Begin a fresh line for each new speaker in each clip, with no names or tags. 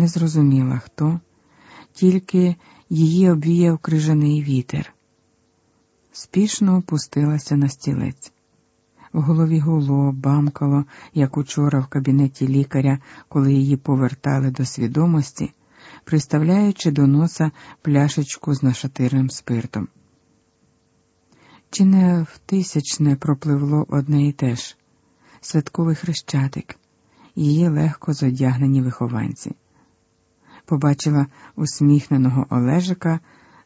не зрозуміла хто, тільки її обвіяв крижаний вітер. Спішно опустилася на стілець. В голові гуло, бамкало, як учора в кабінеті лікаря, коли її повертали до свідомості, приставляючи до носа пляшечку з нашатирним спиртом. Чи не в тисячне пропливло одне і те ж святковий хрещатик, її легко зодягнені вихованці. Побачила усміхненого Олежика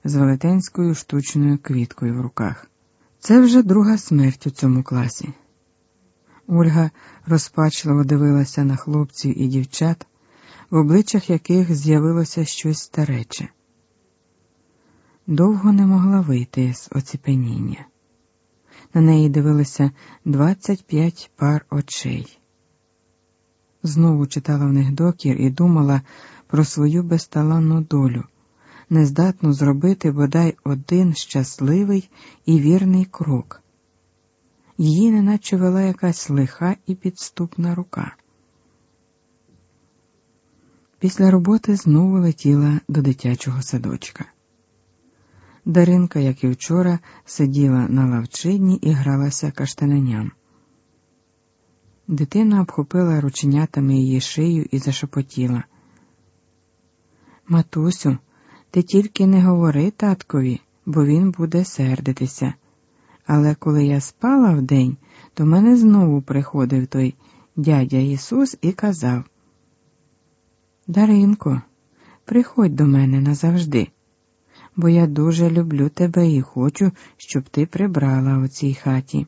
з велетенською штучною квіткою в руках. Це вже друга смерть у цьому класі. Ольга розпачливо дивилася на хлопців і дівчат, в обличчях яких з'явилося щось старече. Довго не могла вийти з оціпеніння. На неї дивилися двадцять п'ять пар очей. Знову читала в них докір і думала про свою безталанну долю, нездатну зробити бодай один щасливий і вірний крок. Її неначе вела якась лиха і підступна рука. Після роботи знову летіла до дитячого садочка. Даринка, як і вчора, сиділа на лавчині і гралася каштаненям. Дитина обхопила рученятами її шию і зашепотіла. Матусю, ти тільки не говори таткові, бо він буде сердитися. Але коли я спала вдень, то мене знову приходив той дядя Ісус і казав: Даринко, приходь до мене назавжди бо я дуже люблю тебе і хочу, щоб ти прибрала у цій хаті.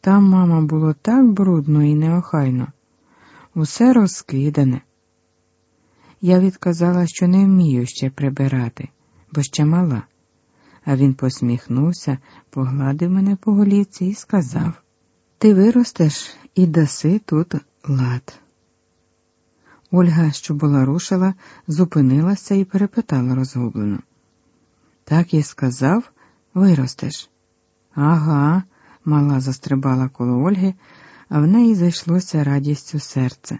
Там, мама, було так брудно і неохайно, усе розкидане. Я відказала, що не вмію ще прибирати, бо ще мала. А він посміхнувся, погладив мене по голівці і сказав Ти виростеш і даси тут лад. Ольга, що була рушила, зупинилася і перепитала розгублено. Так і сказав, виростеш. Ага, мала застрибала коло Ольги, а в неї зайшлося радістю серце.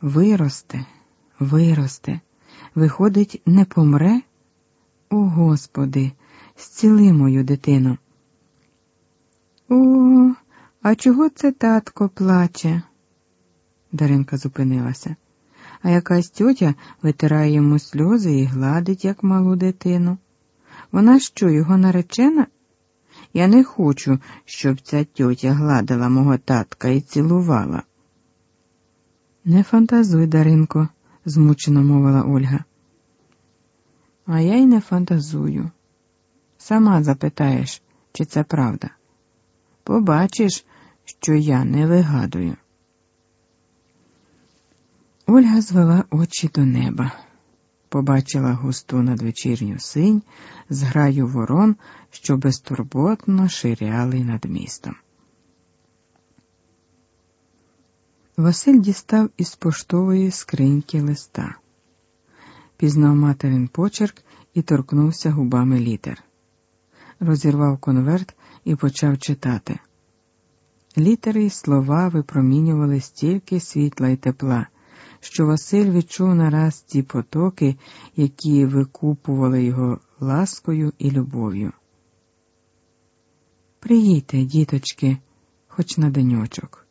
Виросте, виросте, виходить, не помре? О Господи, зціли мою дитину. О, а чого це татко плаче? Даринка зупинилася а якась тьотя витирає йому сльози і гладить, як малу дитину. Вона що, його наречена? Я не хочу, щоб ця тьотя гладила мого татка і цілувала. Не фантазуй, Даринко, змучено мовила Ольга. А я й не фантазую. Сама запитаєш, чи це правда. Побачиш, що я не вигадую. Ольга звела очі до неба, побачила густу надвечірню синь з граю ворон, що безтурботно ширяли над містом. Василь дістав із поштової скриньки листа, пізнав материн почерк і торкнувся губами літер. Розірвав конверт і почав читати. Літери й слова випромінювали стільки світла й тепла що Василь відчув нараз ті потоки, які викупували його ласкою і любов'ю. Приїдьте, діточки, хоч на деньочок.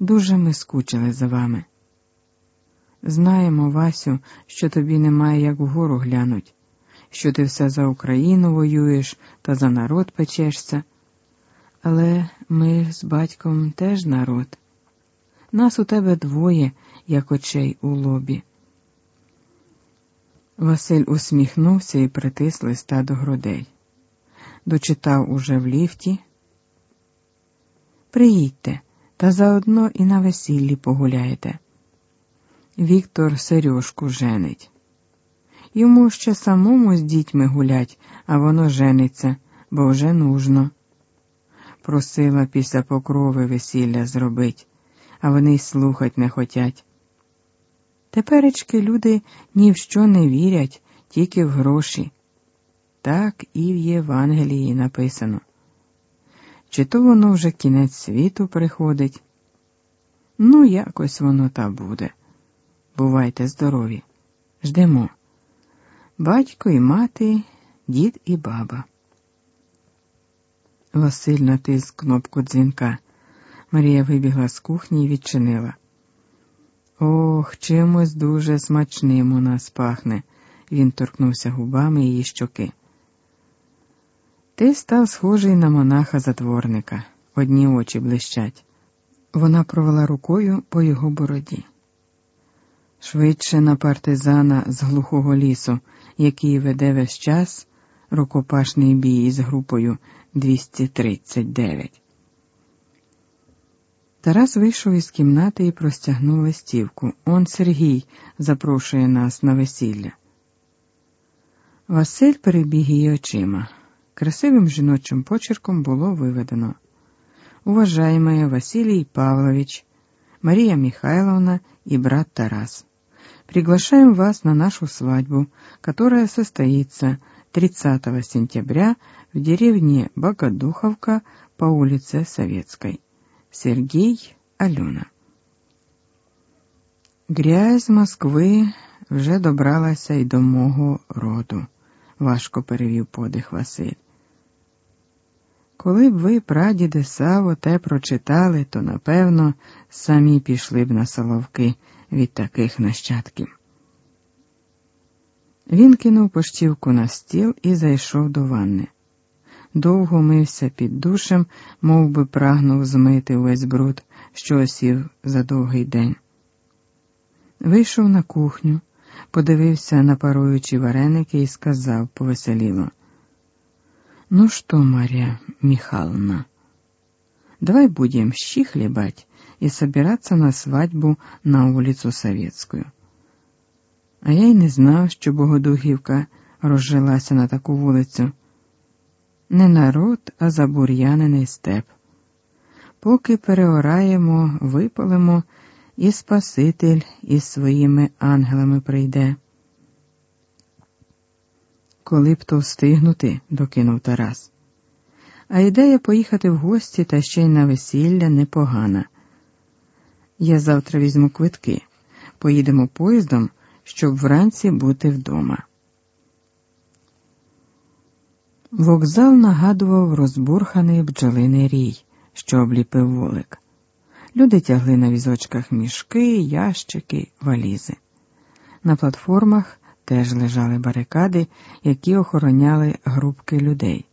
Дуже ми скучили за вами. Знаємо, Васю, що тобі немає як вгору глянуть, що ти все за Україну воюєш та за народ печешся. Але ми з батьком теж народ. Нас у тебе двоє, як очей у лобі. Василь усміхнувся і притис листа до грудей. Дочитав уже в ліфті. Приїдьте, та заодно і на весіллі погуляєте. Віктор Сережку женить. Йому ще самому з дітьми гулять, а воно жениться, бо вже нужно. Просила після покрови весілля зробить, а вони й слухать не хотять. Теперечки люди ні в що не вірять, тільки в гроші. Так і в Євангелії написано. Чи то воно вже кінець світу приходить? Ну, якось воно та буде, бувайте здорові. Ждемо. Батько і мати, дід і баба. Василь натиск кнопку дзвінка. Марія вибігла з кухні і відчинила. Ох, чимось дуже смачним у нас пахне. Він торкнувся губами її щоки. Ти став схожий на монаха затворника, одні очі блищать. Вона провела рукою по його бороді. Швидше на партизана з глухого лісу, який веде весь час рукопашний бій із групою 239. Тарас вийшов із кімнати і простягнув листівку. Он Сергій запрошує нас на весілля. Василь перебіг її очима. Красивим жіночим почерком було виведено. Уважаемая Василий Павлович, Мария Михайловна и брат Тарас, приглашаем вас на нашу свадьбу, которая состоится 30 сентября в деревне Богодуховка по улице Советской. Сергій Альона. Грязь Москви вже добралася й до мого роду, важко перевів подих Василь. Коли б ви, прадіде Саво, те прочитали, то напевно самі пішли б на соловки від таких нащадків. Він кинув поштівку на стіл і зайшов до ванни довго мився під душем, мов би прагнув змити весь бруд, що осів за довгий день. Вийшов на кухню, подивився на паруючі вареники і сказав повеселіло. Ну что, Марья Михайловна, давай будем щи хлебать и собираться на свадьбу на улицу Советскую. А я й не знав, що Богодухівка розжилася на таку вулицю не народ, а забур'янений степ. Поки переораємо, випалимо, і Спаситель із своїми ангелами прийде. Коли б то встигнути, докинув Тарас. А ідея поїхати в гості та ще й на весілля непогана. Я завтра візьму квитки, поїдемо поїздом, щоб вранці бути вдома. Вокзал нагадував розбурханий бджолиний рій, що обліпив волик. Люди тягли на візочках мішки, ящики, валізи. На платформах теж лежали барикади, які охороняли групки людей.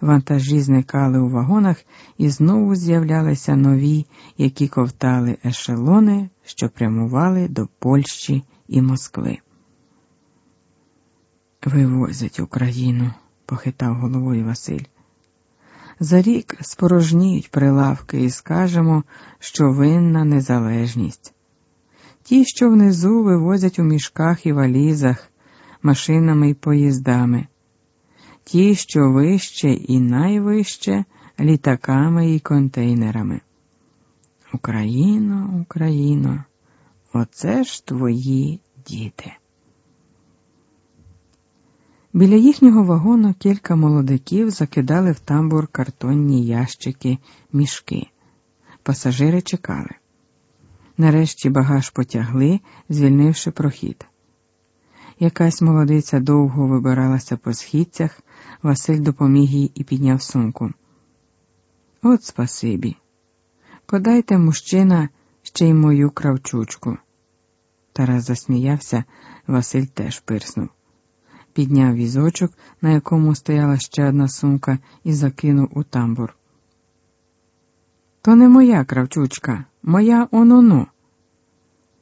Вантажі зникали у вагонах і знову з'являлися нові, які ковтали ешелони, що прямували до Польщі і Москви. Вивозять Україну похитав головою Василь. За рік спорожніють прилавки і скажемо, що винна незалежність. Ті, що внизу вивозять у мішках і валізах, машинами і поїздами, ті, що вище і найвище літаками і контейнерами. Україно, Україно, оце ж твої діти. Біля їхнього вагону кілька молодиків закидали в тамбур картонні ящики, мішки. Пасажири чекали. Нарешті багаж потягли, звільнивши прохід. Якась молодиця довго вибиралася по східцях, Василь допоміг їй і підняв сумку. От спасибі. Подайте мужчина ще й мою кравчучку. Тарас засміявся, Василь теж пирснув підняв візочок, на якому стояла ще одна сумка, і закинув у тамбур. То не моя кравчучка, моя ононо.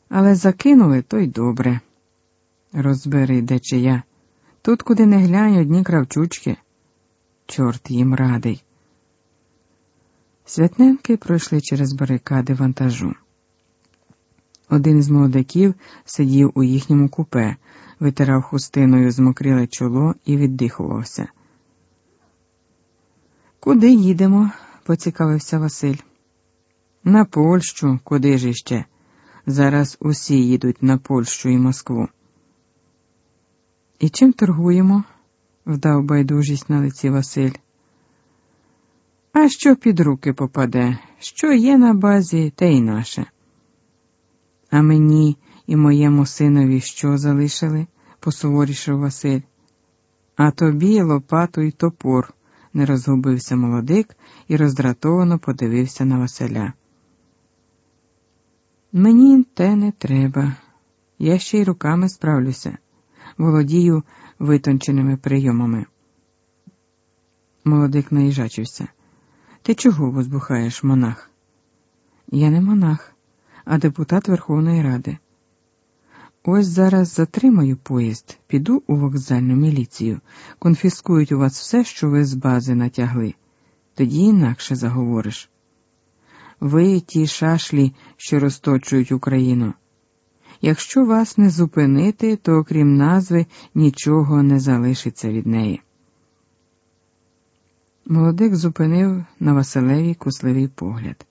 Але закинули, то й добре. Розбери, де чия. Тут, куди не глянь, одні кравчучки. Чорт їм радий. Святненки пройшли через барикади вантажу. Один із молодиків сидів у їхньому купе, витирав хустиною змокріле чоло і віддихувався. Куди їдемо? Поцікавився Василь. На Польщу, куди ж іще? Зараз усі їдуть на Польщу і Москву. І чим торгуємо? вдав байдужість на лиці Василь. А що під руки попаде? Що є на базі, те й наше. А мені і моєму синові що залишили? посуворішив Василь. А тобі лопату й топор, не розгубився молодик і роздратовано подивився на Василя. Мені те не треба. Я ще й руками справлюся, володію витонченими прийомами. Молодик наїжачився. Ти чого возбухаєш, монах? Я не монах, а депутат Верховної Ради. Ось зараз затримаю поїзд, піду у вокзальну міліцію, конфіскують у вас все, що ви з бази натягли. Тоді інакше заговориш. Ви ті шашлі, що розточують Україну. Якщо вас не зупинити, то окрім назви нічого не залишиться від неї. Молодик зупинив на Василеві кусливий погляд.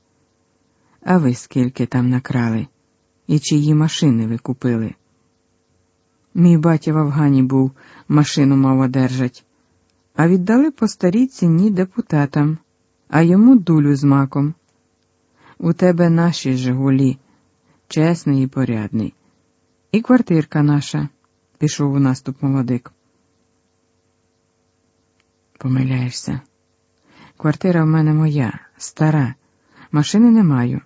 А ви скільки там накрали? І чиї машини ви купили? Мій батя в Афгані був, машину мав одержать, а віддали по старій ціні депутатам, а йому дулю з маком. У тебе наші Жигулі, чесний і порядний. І квартирка наша, пішов у наступ молодик. Помиляєшся. Квартира в мене моя, стара, машини не маю.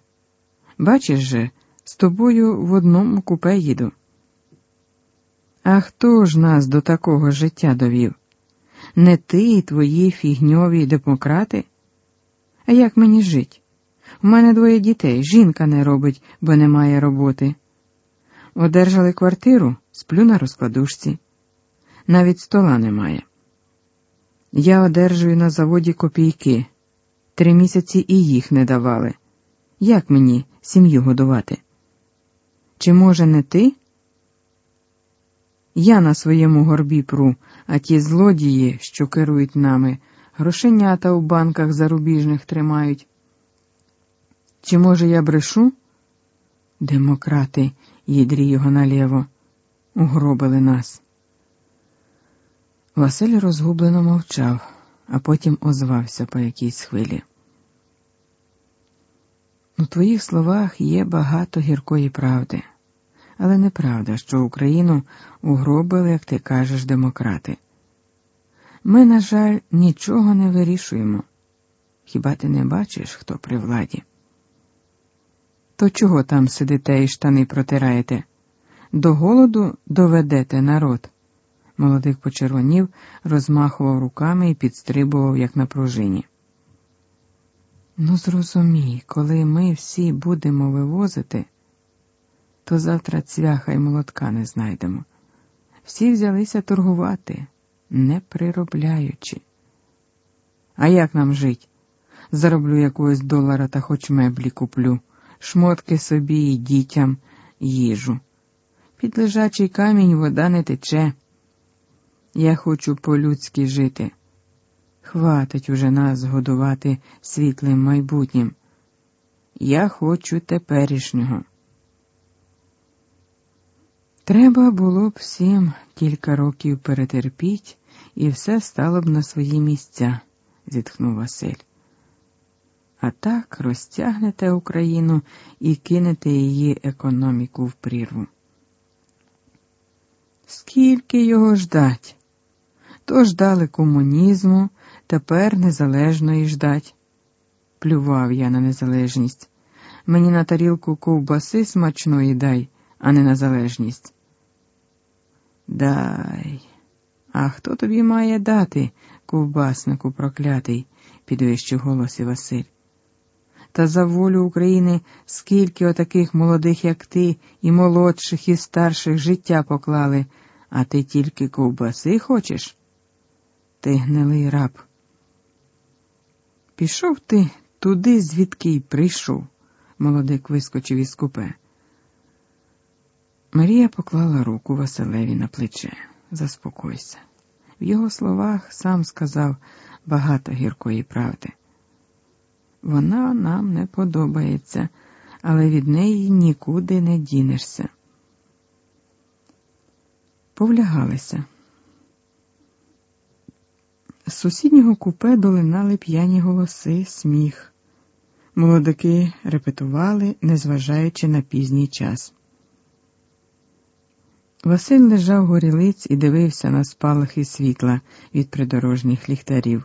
Бачиш же, з тобою в одному купе їду. А хто ж нас до такого життя довів? Не ти і твої фігньові демократи? А як мені жить? У мене двоє дітей, жінка не робить, бо немає роботи. Одержали квартиру, сплю на розкладушці. Навіть стола немає. Я одержую на заводі копійки. Три місяці і їх не давали. Як мені сім'ю годувати? Чи може не ти? Я на своєму горбі пру, а ті злодії, що керують нами, грошенята у банках зарубіжних тримають. Чи, може, я брешу? Демократи, їдрі його наліво, угробили нас. Василь розгублено мовчав, а потім озвався по якійсь хвилі. У твоїх словах є багато гіркої правди, але неправда, що Україну угробили, як ти кажеш, демократи. Ми, на жаль, нічого не вирішуємо. Хіба ти не бачиш, хто при владі? То чого там сидите і штани протираєте? До голоду доведете народ. Молодик почервонів, розмахував руками і підстрибував, як на пружині. Ну, зрозумій, коли ми всі будемо вивозити, то завтра цвяха й молотка не знайдемо. Всі взялися торгувати, не приробляючи. А як нам жить? Зароблю якогось долара та хоч меблі куплю, шмотки собі і дітям їжу. Під лежачий камінь вода не тече. Я хочу по-людськи жити. Хватить уже нас годувати світлим майбутнім. Я хочу теперішнього. Треба було б всім кілька років перетерпіть, і все стало б на свої місця, зітхнув Василь. А так розтягнете Україну і кинете її економіку в прірву. Скільки його ждать? То ждали комунізму, тепер незалежної ждать. Плював я на незалежність. Мені на тарілку ковбаси смачної дай, а не на залежність. Дай. А хто тобі має дати, ковбаснику проклятий, підвищив голосі Василь. Та за волю України скільки отаких молодих, як ти, і молодших, і старших життя поклали, а ти тільки ковбаси хочеш? Ти гнилий раб. Пішов ти туди, звідки й прийшов, молодик вискочив із купе. Марія поклала руку Василеві на плече. Заспокойся. В його словах сам сказав багато гіркої правди. Вона нам не подобається, але від неї нікуди не дінешся. Повлягалися. З сусіднього купе долинали п'яні голоси, сміх. Молодики репетували, незважаючи на пізній час. Василь лежав горілиць і дивився на спалахи світла від придорожніх ліхтарів.